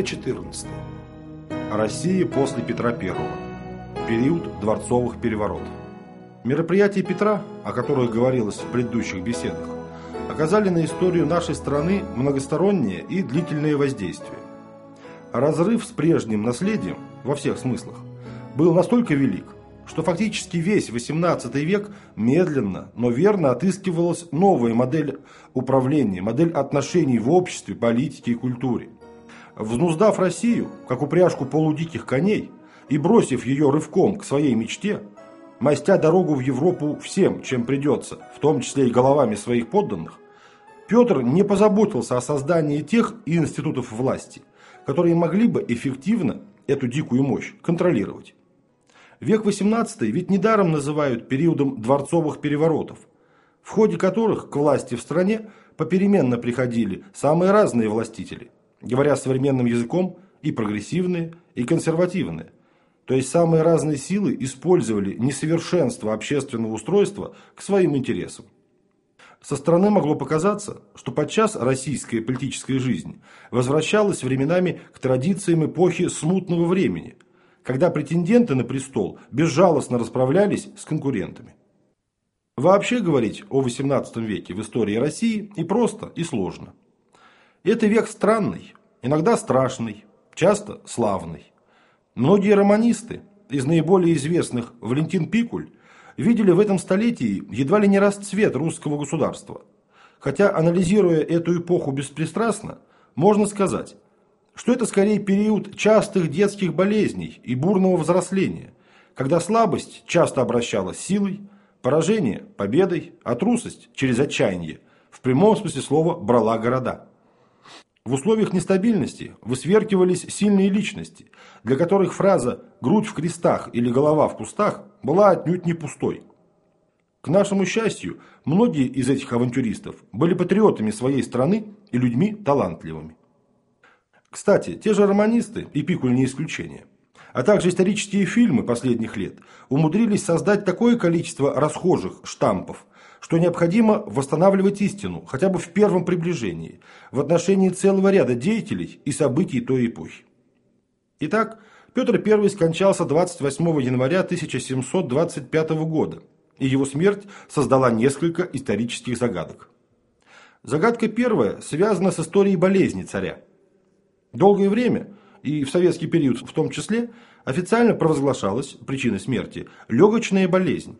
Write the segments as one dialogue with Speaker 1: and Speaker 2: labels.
Speaker 1: Беседа 14.
Speaker 2: О России после Петра I. Период дворцовых переворотов. Мероприятия Петра, о которых говорилось в предыдущих беседах, оказали на историю нашей страны многостороннее и длительное воздействие. Разрыв с прежним наследием, во всех смыслах, был настолько велик, что фактически весь XVIII век медленно, но верно отыскивалась новая модель управления, модель отношений в обществе, политике и культуре. Взнуздав Россию, как упряжку полудиких коней, и бросив ее рывком к своей мечте, мастя дорогу в Европу всем, чем придется, в том числе и головами своих подданных, Петр не позаботился о создании тех институтов власти, которые могли бы эффективно эту дикую мощь контролировать. Век XVIII ведь недаром называют периодом дворцовых переворотов, в ходе которых к власти в стране попеременно приходили самые разные властители, говоря современным языком и прогрессивные, и консервативные. То есть самые разные силы использовали несовершенство общественного устройства к своим интересам. Со стороны могло показаться, что подчас российская политическая жизнь возвращалась временами к традициям эпохи смутного времени – когда претенденты на престол безжалостно расправлялись с конкурентами. Вообще говорить о XVIII веке в истории России и просто, и сложно. Это век странный, иногда страшный, часто славный. Многие романисты, из наиболее известных Валентин Пикуль, видели в этом столетии едва ли не расцвет русского государства. Хотя, анализируя эту эпоху беспристрастно, можно сказать, что это скорее период частых детских болезней и бурного взросления, когда слабость часто обращалась силой, поражение – победой, а трусость – через отчаяние, в прямом смысле слова брала города. В условиях нестабильности высверкивались сильные личности, для которых фраза «грудь в крестах» или «голова в кустах» была отнюдь не пустой. К нашему счастью, многие из этих авантюристов были патриотами своей страны и людьми талантливыми. Кстати, те же романисты, и Пикуль не исключение, а также исторические фильмы последних лет умудрились создать такое количество расхожих штампов, что необходимо восстанавливать истину, хотя бы в первом приближении, в отношении целого ряда деятелей и событий той эпохи. Итак, Петр I скончался 28 января 1725 года, и его смерть создала несколько исторических загадок. Загадка первая связана с историей болезни царя. Долгое время, и в советский период в том числе, официально провозглашалась причиной смерти легочная болезнь,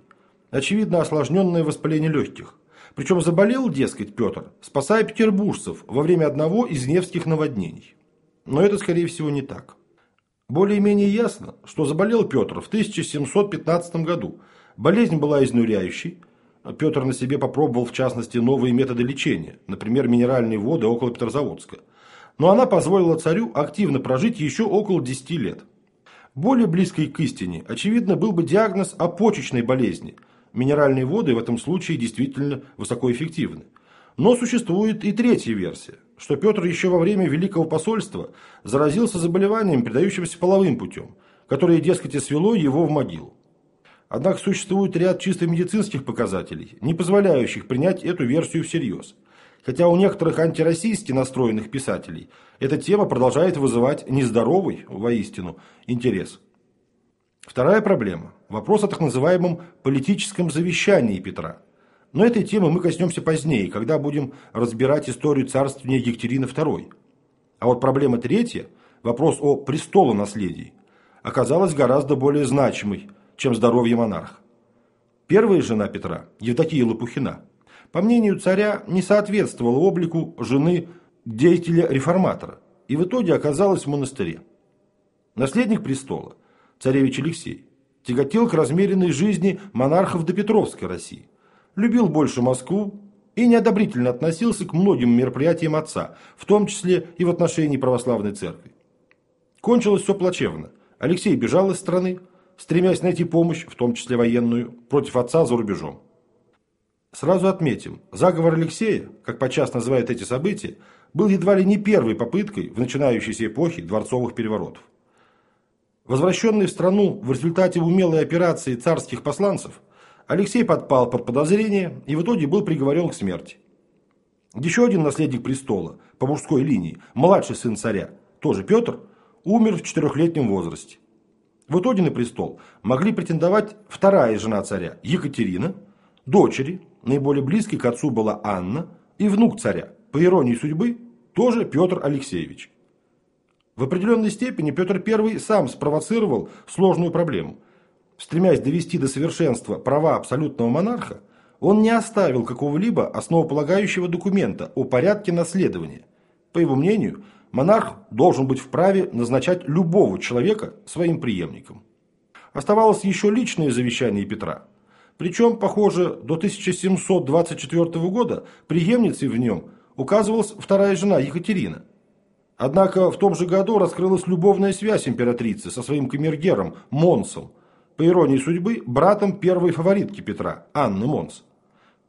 Speaker 2: очевидно осложненное воспаление легких. Причем заболел, дескать, Петр, спасая петербуржцев во время одного из Невских наводнений. Но это, скорее всего, не так. Более-менее ясно, что заболел Петр в 1715 году. Болезнь была изнуряющей. Петр на себе попробовал, в частности, новые методы лечения, например, минеральные воды около Петрозаводска – но она позволила царю активно прожить еще около 10 лет. Более близкой к истине, очевидно, был бы диагноз о болезни. Минеральные воды в этом случае действительно высокоэффективны. Но существует и третья версия, что Петр еще во время Великого посольства заразился заболеванием, передающимся половым путем, которое, дескать, и свело его в могилу. Однако существует ряд чисто медицинских показателей, не позволяющих принять эту версию всерьез – Хотя у некоторых антироссийски настроенных писателей эта тема продолжает вызывать нездоровый, воистину, интерес. Вторая проблема – вопрос о так называемом политическом завещании Петра. Но этой темы мы коснемся позднее, когда будем разбирать историю царствования Екатерины II. А вот проблема третья – вопрос о престолонаследии – оказалась гораздо более значимой, чем здоровье монарха. Первая жена Петра, Евдокия Лопухина, по мнению царя, не соответствовала облику жены деятеля-реформатора и в итоге оказалась в монастыре. Наследник престола, царевич Алексей, тяготел к размеренной жизни монархов до Петровской России, любил больше Москву и неодобрительно относился к многим мероприятиям отца, в том числе и в отношении православной церкви. Кончилось все плачевно. Алексей бежал из страны, стремясь найти помощь, в том числе военную, против отца за рубежом. Сразу отметим, заговор Алексея, как подчас называют эти события, был едва ли не первой попыткой в начинающейся эпохе дворцовых переворотов. Возвращенный в страну в результате умелой операции царских посланцев, Алексей подпал под подозрение и в итоге был приговорен к смерти. Еще один наследник престола, по мужской линии, младший сын царя, тоже Петр, умер в четырехлетнем возрасте. В итоге на престол могли претендовать вторая жена царя Екатерина, дочери, наиболее близкой к отцу была Анна, и внук царя, по иронии судьбы, тоже Петр Алексеевич. В определенной степени Петр I сам спровоцировал сложную проблему. Стремясь довести до совершенства права абсолютного монарха, он не оставил какого-либо основополагающего документа о порядке наследования. По его мнению, монарх должен быть вправе назначать любого человека своим преемником. Оставалось еще личное завещание Петра. Причем, похоже, до 1724 года преемницей в нем указывалась вторая жена Екатерина. Однако в том же году раскрылась любовная связь императрицы со своим камергером Монсом, по иронии судьбы, братом первой фаворитки Петра, Анны Монс.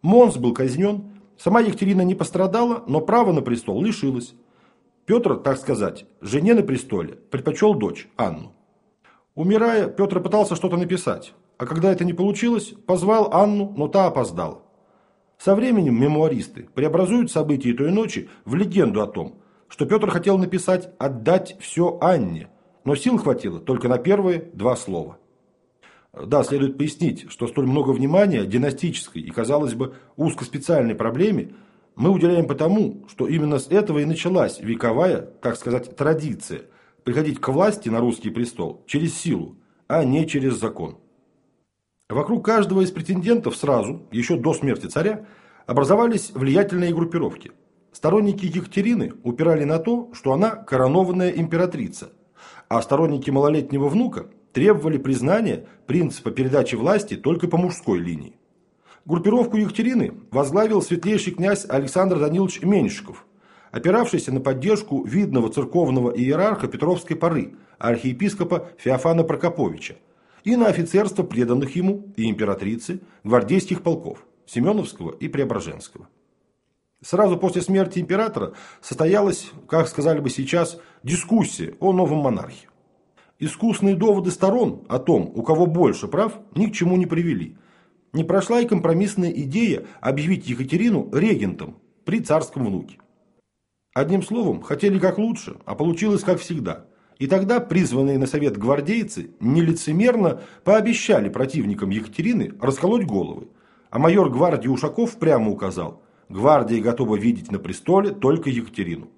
Speaker 2: Монс был казнен, сама Екатерина не пострадала, но прав на престол лишилась. Петр, так сказать, жене на престоле предпочел дочь, Анну. Умирая, Петр пытался что-то написать, а когда это не получилось, позвал Анну, но та опоздала. Со временем мемуаристы преобразуют события той ночи в легенду о том, что Петр хотел написать «отдать все Анне», но сил хватило только на первые два слова. Да, следует пояснить, что столь много внимания династической и, казалось бы, узкоспециальной проблеме мы уделяем потому, что именно с этого и началась вековая, так сказать, традиция приходить к власти на русский престол через силу, а не через закон. Вокруг каждого из претендентов сразу, еще до смерти царя, образовались влиятельные группировки. Сторонники Екатерины упирали на то, что она коронованная императрица, а сторонники малолетнего внука требовали признания принципа передачи власти только по мужской линии. Группировку Екатерины возглавил светлейший князь Александр Данилович Меньшиков, опиравшийся на поддержку видного церковного иерарха Петровской поры, архиепископа Феофана Прокоповича, и на офицерство преданных ему и императрицы гвардейских полков Семеновского и Преображенского. Сразу после смерти императора состоялась, как сказали бы сейчас, дискуссия о новом монархе. Искусные доводы сторон о том, у кого больше прав, ни к чему не привели. Не прошла и компромиссная идея объявить Екатерину регентом при царском внуке. Одним словом, хотели как лучше, а получилось как всегда. И тогда призванные на совет гвардейцы нелицемерно пообещали противникам Екатерины расколоть головы. А майор гвардии Ушаков прямо указал, гвардия готова видеть на престоле только Екатерину.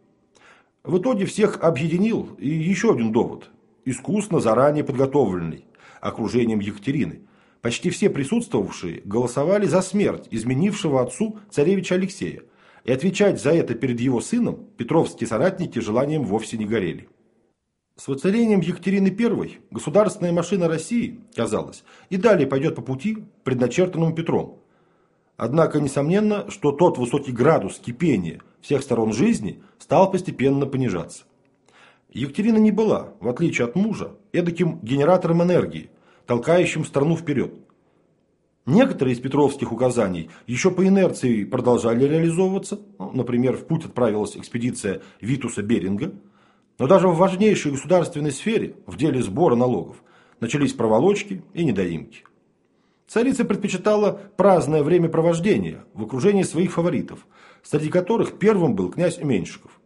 Speaker 2: В итоге всех объединил и еще один довод искусно заранее подготовленный окружением Екатерины. Почти все присутствовавшие голосовали за смерть изменившего отцу царевича Алексея, и отвечать за это перед его сыном петровские соратники желанием вовсе не горели. С воцарением Екатерины I государственная машина России, казалось, и далее пойдет по пути, предначертанному Петром. Однако, несомненно, что тот высокий градус кипения всех сторон жизни стал постепенно понижаться. Екатерина не была, в отличие от мужа, эдаким генератором энергии, толкающим страну вперед. Некоторые из петровских указаний еще по инерции продолжали реализовываться, ну, например, в путь отправилась экспедиция Витуса Беринга, но даже в важнейшей государственной сфере, в деле сбора налогов, начались проволочки и недоимки. Царица предпочитала праздное времяпровождение в окружении своих фаворитов, среди которых первым был князь Меньшиков.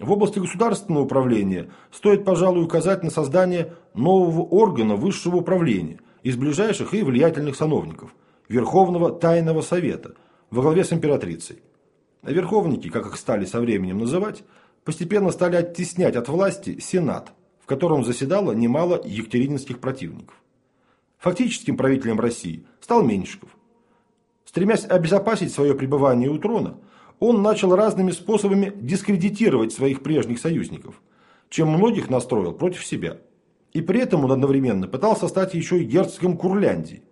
Speaker 2: В области государственного управления стоит, пожалуй, указать на создание нового органа высшего управления из ближайших и влиятельных сановников – Верховного Тайного Совета во главе с императрицей. Верховники, как их стали со временем называть, постепенно стали оттеснять от власти Сенат, в котором заседало немало екатерининских противников. Фактическим правителем России стал Меньшиков. Стремясь обезопасить свое пребывание у трона – он начал разными способами дискредитировать своих прежних союзников, чем многих настроил против себя. И при этом он одновременно пытался стать еще и герцогом Курляндии.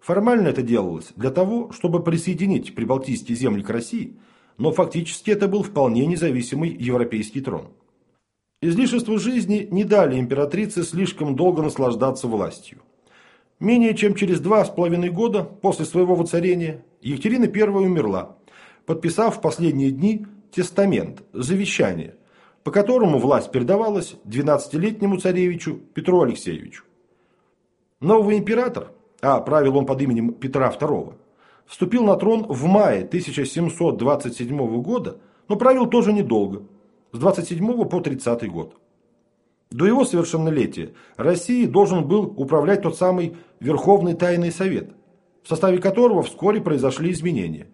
Speaker 2: Формально это делалось для того, чтобы присоединить прибалтийские земли к России, но фактически это был вполне независимый европейский трон. Излишества жизни не дали императрице слишком долго наслаждаться властью. Менее чем через два с половиной года после своего воцарения Екатерина I умерла, подписав в последние дни тестамент, завещание, по которому власть передавалась 12-летнему царевичу Петру Алексеевичу. Новый император, а правил он под именем Петра II, вступил на трон в мае 1727 года, но правил тоже недолго. с 27 по 30 год. До его совершеннолетия России должен был управлять тот самый Верховный Тайный Совет, в составе которого вскоре произошли изменения.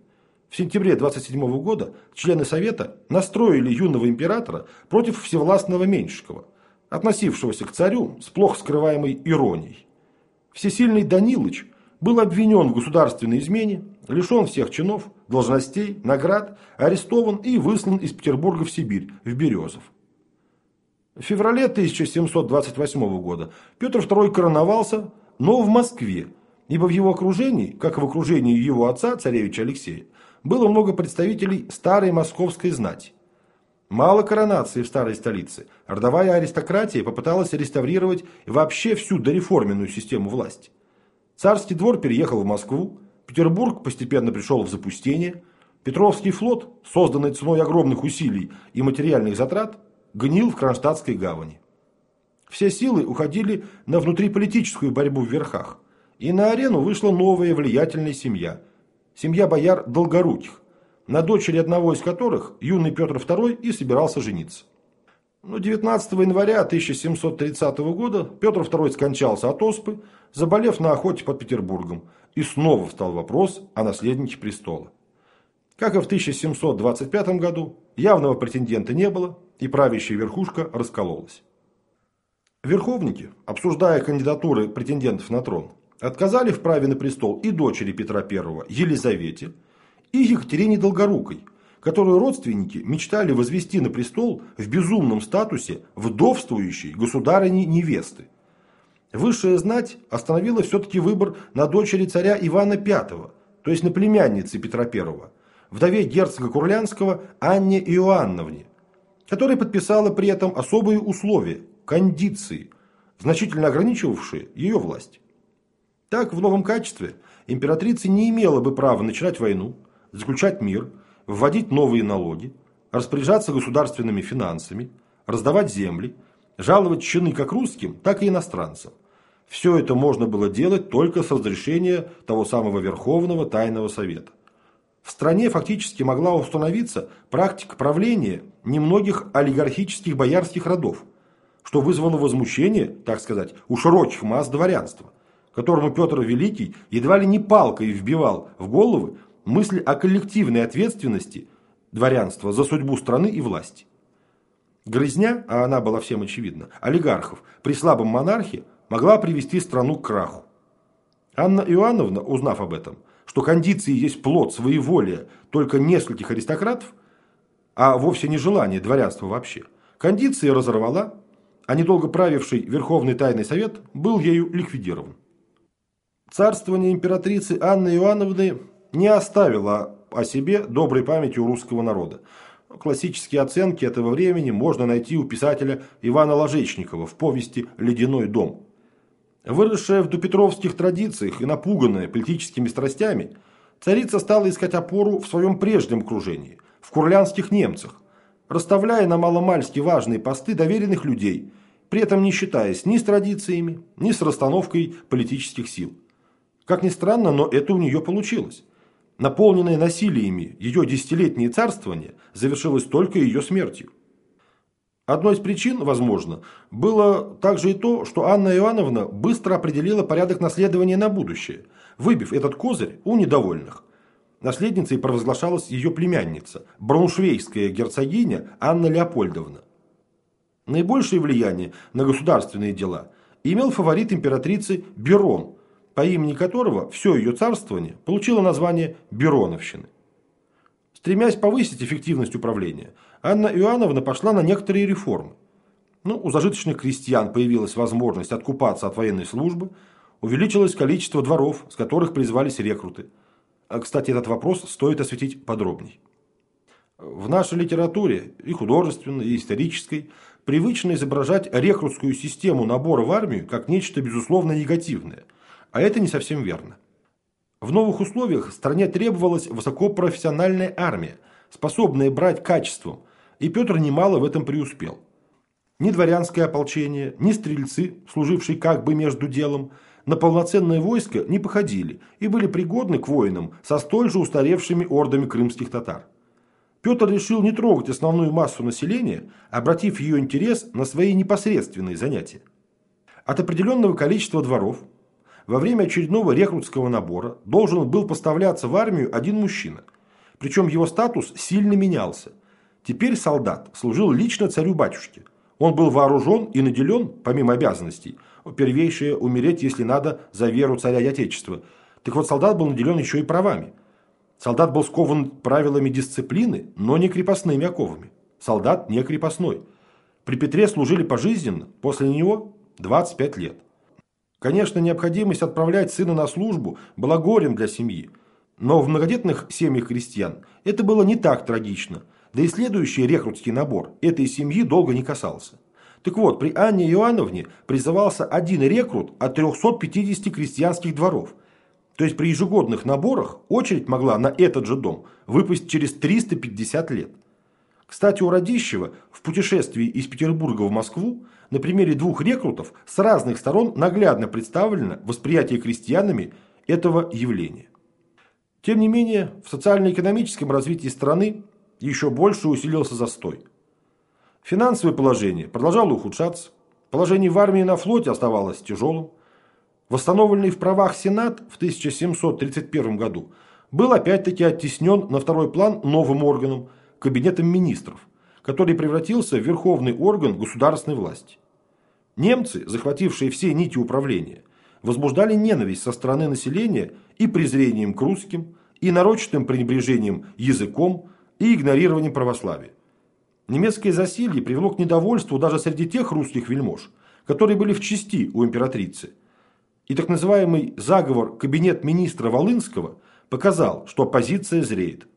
Speaker 2: В сентябре 27 года члены Совета настроили юного императора против всевластного Меньшикова, относившегося к царю с плохо скрываемой иронией. Всесильный Данилыч был обвинен в государственной измене, лишен всех чинов, должностей, наград, арестован и выслан из Петербурга в Сибирь, в Березов. В феврале 1728 года Петр II короновался, но в Москве, ибо в его окружении, как и в окружении его отца, царевича Алексея, было много представителей старой московской знати. Мало коронации в старой столице. Родовая аристократия попыталась реставрировать вообще всю дореформенную систему власти. Царский двор переехал в Москву, Петербург постепенно пришел в запустение, Петровский флот, созданный ценой огромных усилий и материальных затрат, гнил в Кронштадтской гавани. Все силы уходили на внутриполитическую борьбу в верхах, и на арену вышла новая влиятельная семья – семья бояр Долгоруких, на дочери одного из которых юный Петр II и собирался жениться. Но 19 января 1730 года Петр II скончался от оспы, заболев на охоте под Петербургом, и снова встал вопрос о наследнике престола. Как и в 1725 году, явного претендента не было, и правящая верхушка раскололась. Верховники, обсуждая кандидатуры претендентов на трон, отказали в праве на престол и дочери Петра I Елизавете – и Екатерине Долгорукой, которую родственники мечтали возвести на престол в безумном статусе вдовствующей государыни-невесты. Высшая знать остановила все-таки выбор на дочери царя Ивана V, то есть на племяннице Петра I, вдове герцога Курлянского Анне Иоанновне, которая подписала при этом особые условия, кондиции, значительно ограничивавшие ее власть. Так, в новом качестве императрица не имела бы права начинать войну, заключать мир, вводить новые налоги, распоряжаться государственными финансами, раздавать земли, жаловать чины как русским, так и иностранцам. Все это можно было делать только с разрешения того самого Верховного Тайного Совета. В стране фактически могла установиться практика правления немногих олигархических боярских родов, что вызвало возмущение, так сказать, у широких масс дворянства, которому Петр Великий едва ли не палкой вбивал в головы, мысль о коллективной ответственности дворянства за судьбу страны и власти. Грызня, а она была всем очевидна, олигархов при слабом монархе могла привести страну к краху. Анна Иоанновна, узнав об этом, что кондиции есть плод своеволия только нескольких аристократов, а вовсе не желание дворянства вообще, кондиции разорвала, а недолго правивший Верховный Тайный Совет был ею ликвидирован. Царствование императрицы Анны Иоанновны не оставила о себе доброй памяти у русского народа. Классические оценки этого времени можно найти у писателя Ивана Ложечникова в повести «Ледяной дом». Выросшая в допетровских традициях и напуганная политическими страстями, царица стала искать опору в своем прежнем окружении, в курлянских немцах, расставляя на маломальски важные посты доверенных людей, при этом не считаясь ни с традициями, ни с расстановкой политических сил. Как ни странно, но это у нее получилось. Наполненное насилиями ее десятилетнее царствование завершилось только ее смертью. Одной из причин, возможно, было также и то, что Анна Иоанновна быстро определила порядок наследования на будущее, выбив этот козырь у недовольных. Наследницей провозглашалась ее племянница, брауншвейская герцогиня Анна Леопольдовна. Наибольшее влияние на государственные дела имел фаворит императрицы Берон – по имени которого все ее царствование получило название Бероновщины. Стремясь повысить эффективность управления, Анна Иоанновна пошла на некоторые реформы. Ну, у зажиточных крестьян появилась возможность откупаться от военной службы, увеличилось количество дворов, с которых призвались рекруты. А, кстати, этот вопрос стоит осветить подробней. В нашей литературе, и художественной, и исторической, привычно изображать рекрутскую систему набора в армию как нечто безусловно негативное – а это не совсем верно. В новых условиях стране требовалась высокопрофессиональная армия, способная брать качеством, и Петр немало в этом преуспел. Ни дворянское ополчение, ни стрельцы, служившие как бы между делом, на полноценное войско не походили и были пригодны к воинам со столь же устаревшими ордами крымских татар. Петр решил не трогать основную массу населения, обратив ее интерес на свои непосредственные занятия. От определенного количества дворов во время очередного рекрутского набора должен был поставляться в армию один мужчина. Причем его статус сильно менялся. Теперь солдат служил лично царю-батюшке. Он был вооружен и наделен, помимо обязанностей, первейшее умереть, если надо, за веру царя и отечества. Так вот, солдат был наделен еще и правами. Солдат был скован правилами дисциплины, но не крепостными оковами. Солдат не крепостной. При Петре служили пожизненно, после него 25 лет. Конечно, необходимость отправлять сына на службу была горем для семьи, но в многодетных семьях крестьян это было не так трагично, да и следующий рекрутский набор этой семьи долго не касался. Так вот, при Анне Иоанновне призывался один рекрут от 350 крестьянских дворов. То есть при ежегодных наборах очередь могла на этот же дом выпасть через 350 лет. Кстати, у Радищева в путешествии из Петербурга в Москву на примере двух рекрутов с разных сторон наглядно представлено восприятие крестьянами этого явления. Тем не менее, в социально-экономическом развитии страны еще больше усилился застой. Финансовое положение продолжало ухудшаться, положение в армии и на флоте оставалось тяжелым. Восстановленный в правах Сенат в 1731 году был опять-таки оттеснен на второй план новым органом – Кабинетом министров, который превратился в верховный орган государственной власти. Немцы, захватившие все нити управления, возбуждали ненависть со стороны населения и презрением к русским, и нарочатым пренебрежением языком, и игнорированием православия. Немецкое засилье привело к недовольству даже среди тех русских вельмож, которые были в чести у императрицы. И так называемый заговор кабинет министра Волынского показал, что оппозиция зреет.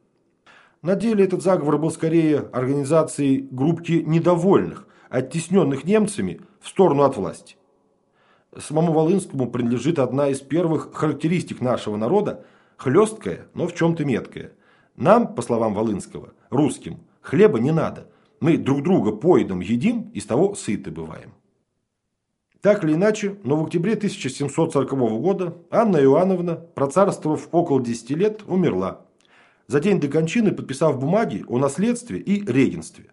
Speaker 2: На деле этот заговор был скорее организацией группки недовольных, оттесненных немцами в сторону от власти. Самому Волынскому принадлежит одна из первых характеристик нашего народа – хлесткая, но в чем-то меткая. Нам, по словам Волынского, русским, хлеба не надо. Мы друг друга поедом едим и с того сыты бываем. Так или иначе, но в октябре 1740 года Анна Иоанновна, процарствовав около 10 лет, умерла за день до кончины подписав бумаги о наследстве и регенстве.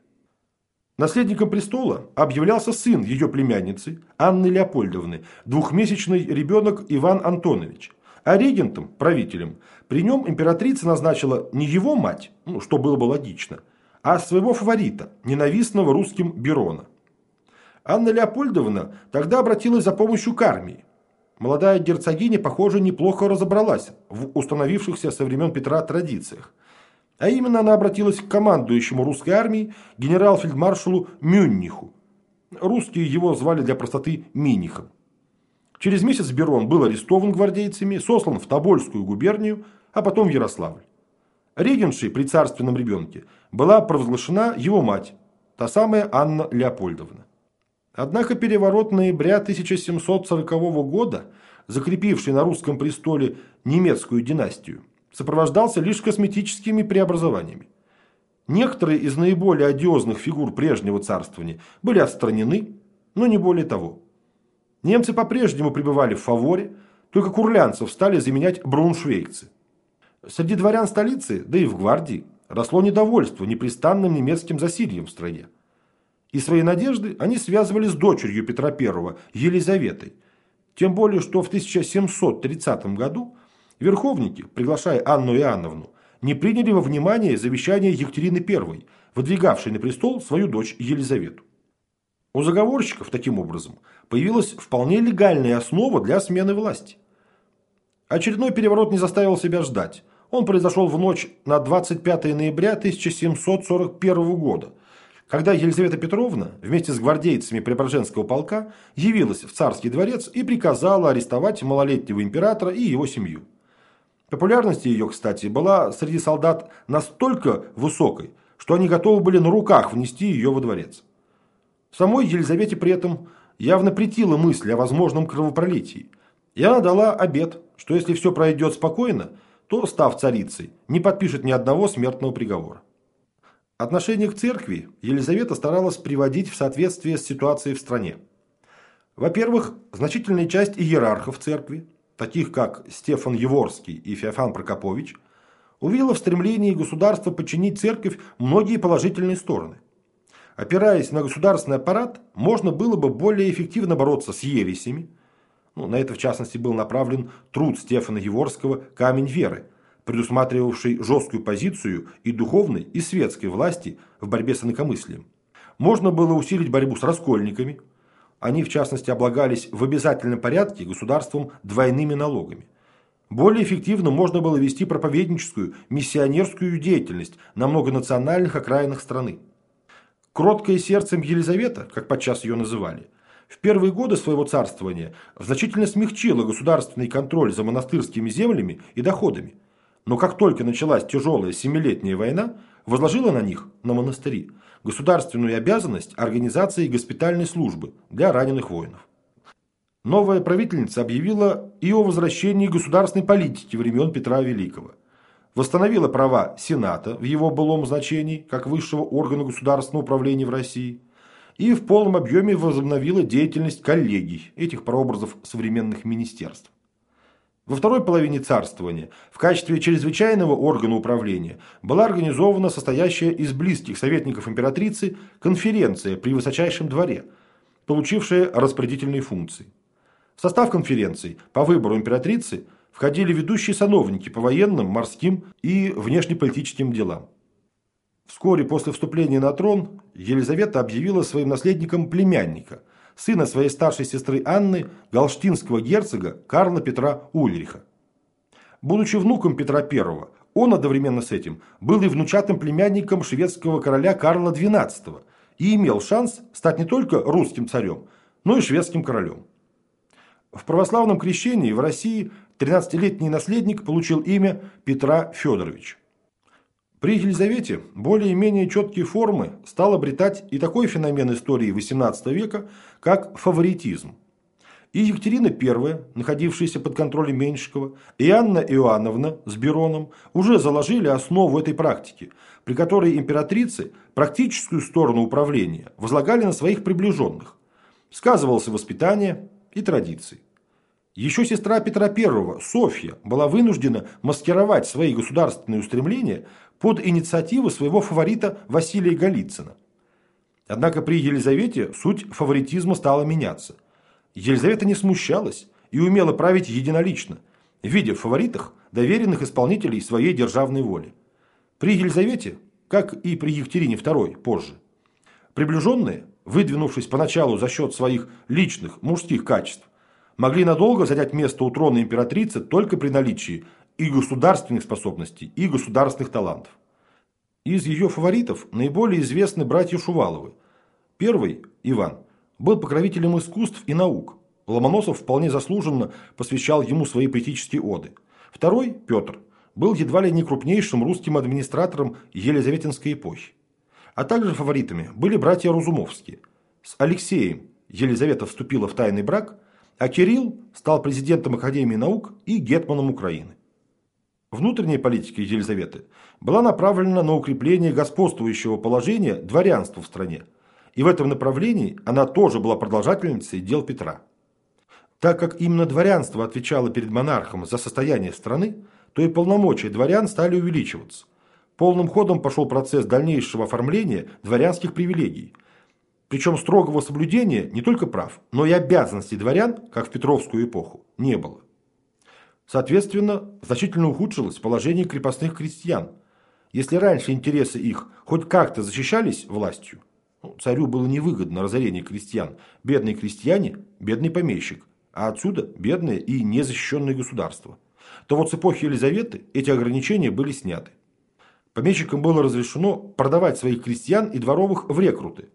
Speaker 2: Наследником престола объявлялся сын ее племянницы Анны Леопольдовны, двухмесячный ребенок Иван Антонович. А регентом, правителем, при нем императрица назначила не его мать, ну, что было бы логично, а своего фаворита, ненавистного русским Берона. Анна Леопольдовна тогда обратилась за помощью к армии, Молодая герцогиня, похоже, неплохо разобралась в установившихся со времен Петра традициях. А именно она обратилась к командующему русской армией генерал-фельдмаршалу Мюнниху. Русские его звали для простоты Минихом. Через месяц Берон был арестован гвардейцами, сослан в Тобольскую губернию, а потом в Ярославль. Регеншей при царственном ребенке была провозглашена его мать, та самая Анна Леопольдовна. Однако переворот ноября 1740 года, закрепивший на русском престоле немецкую династию, сопровождался лишь косметическими преобразованиями. Некоторые из наиболее одиозных фигур прежнего царствования были отстранены, но не более того. Немцы по-прежнему пребывали в фаворе, только курлянцев стали заменять брауншвейгцы. Среди дворян столицы, да и в гвардии, росло недовольство непрестанным немецким засильем в стране. И свои надежды они связывали с дочерью Петра I, Елизаветой. Тем более, что в 1730 году верховники, приглашая Анну Иоанновну, не приняли во внимание завещание Екатерины I, выдвигавшей на престол свою дочь Елизавету. У заговорщиков, таким образом, появилась вполне легальная основа для смены власти. Очередной переворот не заставил себя ждать. Он произошел в ночь на 25 ноября 1741 года, когда Елизавета Петровна вместе с гвардейцами Преображенского полка явилась в царский дворец и приказала арестовать малолетнего императора и его семью. Популярность ее, кстати, была среди солдат настолько высокой, что они готовы были на руках внести ее во дворец. Самой Елизавете при этом явно претила мысль о возможном кровопролитии, и она дала обет, что если все пройдет спокойно, то, став царицей, не подпишет ни одного смертного приговора. Отношение к церкви Елизавета старалась приводить в соответствие с ситуацией в стране. Во-первых, значительная часть иерархов церкви, таких как Стефан Еворский и Феофан Прокопович, увидела в стремлении государства подчинить церковь многие положительные стороны. Опираясь на государственный аппарат, можно было бы более эффективно бороться с ересями. Ну, на это, в частности, был направлен труд Стефана Еворского «Камень веры», предусматривавший жесткую позицию и духовной, и светской власти в борьбе с инакомыслием. Можно было усилить борьбу с раскольниками. Они, в частности, облагались в обязательном порядке государством двойными налогами. Более эффективно можно было вести проповедническую, миссионерскую деятельность на многонациональных окраинах страны. Кроткое сердцем Елизавета, как подчас ее называли, в первые годы своего царствования значительно смягчила государственный контроль за монастырскими землями и доходами. Но как только началась тяжелая семилетняя война, возложила на них, на монастыри, государственную обязанность организации госпитальной службы для раненых воинов. Новая правительница объявила и о возвращении государственной политики времен Петра Великого. Восстановила права Сената в его былом значении, как высшего органа государственного управления в России, и в полном объеме возобновила деятельность коллегий, этих прообразов современных министерств. Во второй половине царствования в качестве чрезвычайного органа управления была организована состоящая из близких советников императрицы конференция при высочайшем дворе, получившая распорядительные функции. В состав конференции по выбору императрицы входили ведущие сановники по военным, морским и внешнеполитическим делам. Вскоре после вступления на трон Елизавета объявила своим наследником племянника – сына своей старшей сестры Анны, галштинского герцога Карла Петра Ульриха. Будучи внуком Петра I, он одновременно с этим был и внучатым племянником шведского короля Карла XII и имел шанс стать не только русским царем, но и шведским королем. В православном крещении в России 13-летний наследник получил имя Петра Федорович. При Елизавете более-менее четкие формы стал обретать и такой феномен истории XVIII века, как фаворитизм. И Екатерина I, находившаяся под контролем Меньшикова, и Анна Иоанновна с Бероном уже заложили основу этой практики, при которой императрицы практическую сторону управления возлагали на своих приближенных. Сказывался воспитание и традиции. Еще сестра Петра I, Софья, была вынуждена маскировать свои государственные устремления под инициативу своего фаворита Василия Голицына. Однако при Елизавете суть фаворитизма стала меняться. Елизавета не смущалась и умела править единолично, видя в фаворитах доверенных исполнителей своей державной воли. При Елизавете, как и при Екатерине II позже, приближенные, выдвинувшись поначалу за счет своих личных мужских качеств, могли надолго занять место у трона императрицы только при наличии и государственных способностей, и государственных талантов. Из ее фаворитов наиболее известны братья Шуваловы. Первый, Иван, был покровителем искусств и наук. Ломоносов вполне заслуженно посвящал ему свои поэтические оды. Второй, Петр, был едва ли не крупнейшим русским администратором Елизаветинской эпохи. А также фаворитами были братья Разумовские. С Алексеем Елизавета вступила в тайный брак – а Кирилл стал президентом Академии наук и гетманом Украины. Внутренняя политика Елизаветы была направлена на укрепление господствующего положения дворянства в стране, и в этом направлении она тоже была продолжательницей дел Петра. Так как именно дворянство отвечало перед монархом за состояние страны, то и полномочия дворян стали увеличиваться. Полным ходом пошел процесс дальнейшего оформления дворянских привилегий – причем строгого соблюдения не только прав, но и обязанностей дворян, как в Петровскую эпоху, не было. Соответственно, значительно ухудшилось положение крепостных крестьян. Если раньше интересы их хоть как-то защищались властью, ну, царю было невыгодно разорение крестьян. Бедные крестьяне – бедный помещик, а отсюда бедное и незащищенное государство. То вот с эпохи Елизаветы эти ограничения были сняты. Помещикам было разрешено продавать своих крестьян и дворовых в рекруты,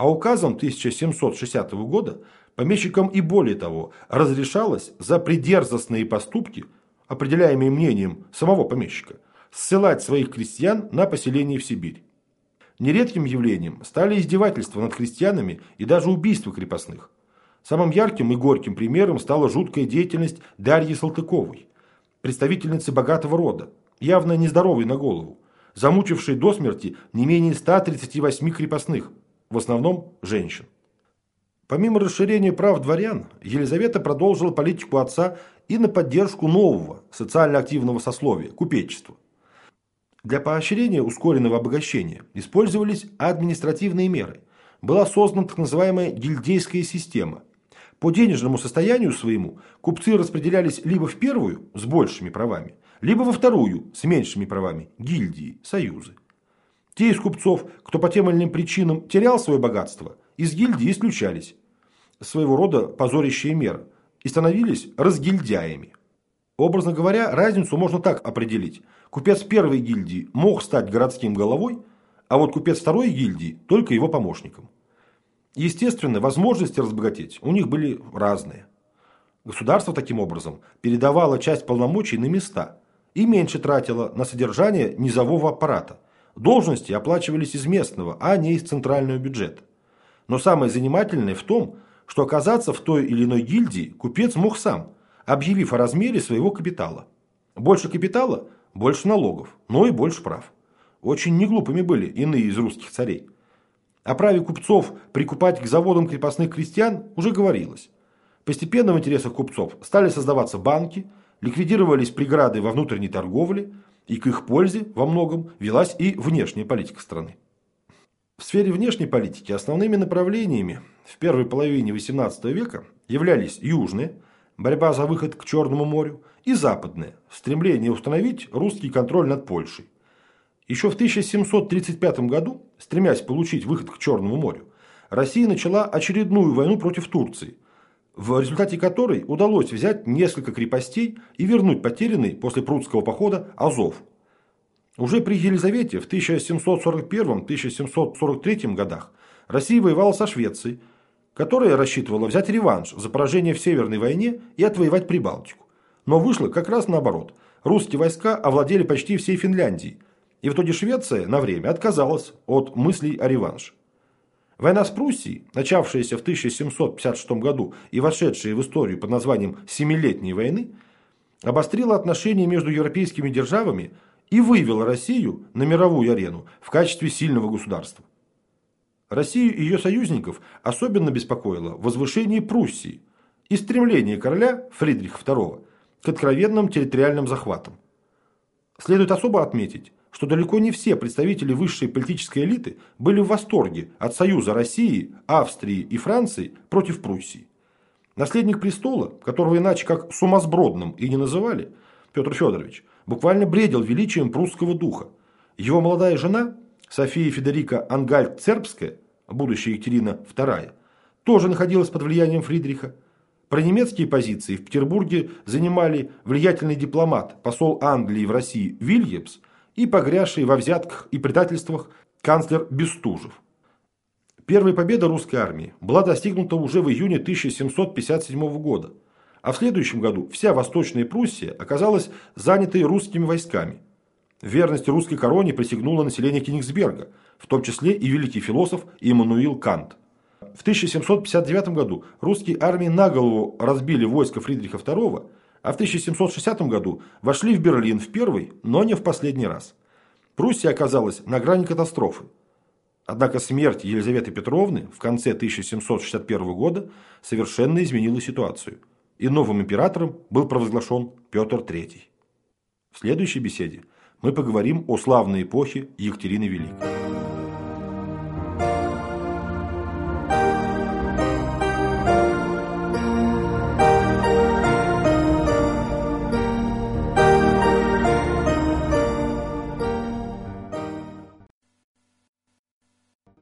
Speaker 2: а указом 1760 года помещикам и более того разрешалось за придерзостные поступки, определяемые мнением самого помещика, ссылать своих крестьян на поселение в Сибирь. Нередким явлением стали издевательства над крестьянами и даже убийства крепостных. Самым ярким и горьким примером стала жуткая деятельность Дарьи Салтыковой, представительницы богатого рода, явно нездоровой на голову, замучившей до смерти не менее 138 крепостных, в основном женщин. Помимо расширения прав дворян, Елизавета продолжила политику отца и на поддержку нового, социально активного сословия – купечества. Для поощрения ускоренного обогащения использовались административные меры. Была создана так называемая гильдейская система. По денежному состоянию своему купцы распределялись либо в первую, с большими правами, либо во вторую, с меньшими правами, гильдии, союзы. Те из купцов, кто по тем или иным причинам терял свое богатство, из гильдии исключались. Своего рода позорящие меры. И становились разгильдяями. Образно говоря, разницу можно так определить. Купец первой гильдии мог стать городским головой, а вот купец второй гильдии – только его помощником. Естественно, возможности разбогатеть у них были разные. Государство таким образом передавало часть полномочий на места и меньше тратило на содержание низового аппарата. Должности оплачивались из местного, а не из центрального бюджета. Но самое занимательное в том, что оказаться в той или иной гильдии купец мог сам – объявив о размере своего капитала. Больше капитала – больше налогов, но и больше прав. Очень неглупыми были иные из русских царей. О праве купцов прикупать к заводам крепостных крестьян уже говорилось. Постепенно в интересах купцов стали создаваться банки, ликвидировались преграды во внутренней торговле, и к их пользе во многом велась и внешняя политика страны. В сфере внешней политики основными направлениями в первой половине XVIII века являлись южные – борьба за выход к Черному морю, и западное – стремление установить русский контроль над Польшей. Еще в 1735 году, стремясь получить выход к Черному морю, Россия начала очередную войну против Турции, в результате которой удалось взять несколько крепостей и вернуть потерянный после прудского похода Азов. Уже при Елизавете в 1741-1743 годах Россия воевала со Швецией, которая рассчитывала взять реванш за поражение в Северной войне и отвоевать Прибалтику. Но вышло как раз наоборот. Русские войска овладели почти всей Финляндией, и в итоге Швеция на время отказалась от мыслей о реванше. Война с Пруссией, начавшаяся в 1756 году и вошедшая в историю под названием «Семилетней войны», обострила отношения между европейскими державами и вывела Россию на мировую арену в качестве сильного государства. Россию и ее союзников особенно беспокоило возвышение Пруссии и стремление короля Фридриха II к откровенным территориальным захватам. Следует особо отметить, что далеко не все представители высшей политической элиты были в восторге от союза России, Австрии и Франции против Пруссии. Наследник престола, которого иначе как сумасбродным и не называли, Петр Федорович, буквально бредил величием прусского духа. Его молодая жена, София Федерика Ангальд-Цербская, будущая Екатерина II, тоже находилась под влиянием Фридриха. Про немецкие позиции в Петербурге занимали влиятельный дипломат, посол Англии в России Вильямс и погрязший во взятках и предательствах канцлер Бестужев. Первая победа русской армии была достигнута уже в июне 1757 года, а в следующем году вся Восточная Пруссия оказалась занятой русскими войсками – Верность русской короне присягнуло население Кенигсберга, в том числе и великий философ Иммануил Кант. В 1759 году русские армии на голову разбили войско Фридриха II, а в 1760 году вошли в Берлин в первый, но не в последний раз. Пруссия оказалась на грани катастрофы. Однако смерть Елизаветы Петровны в конце 1761 года совершенно изменила ситуацию, и новым императором был провозглашен Петр III. В следующей беседе мы поговорим о славной эпохе Екатерины Великой.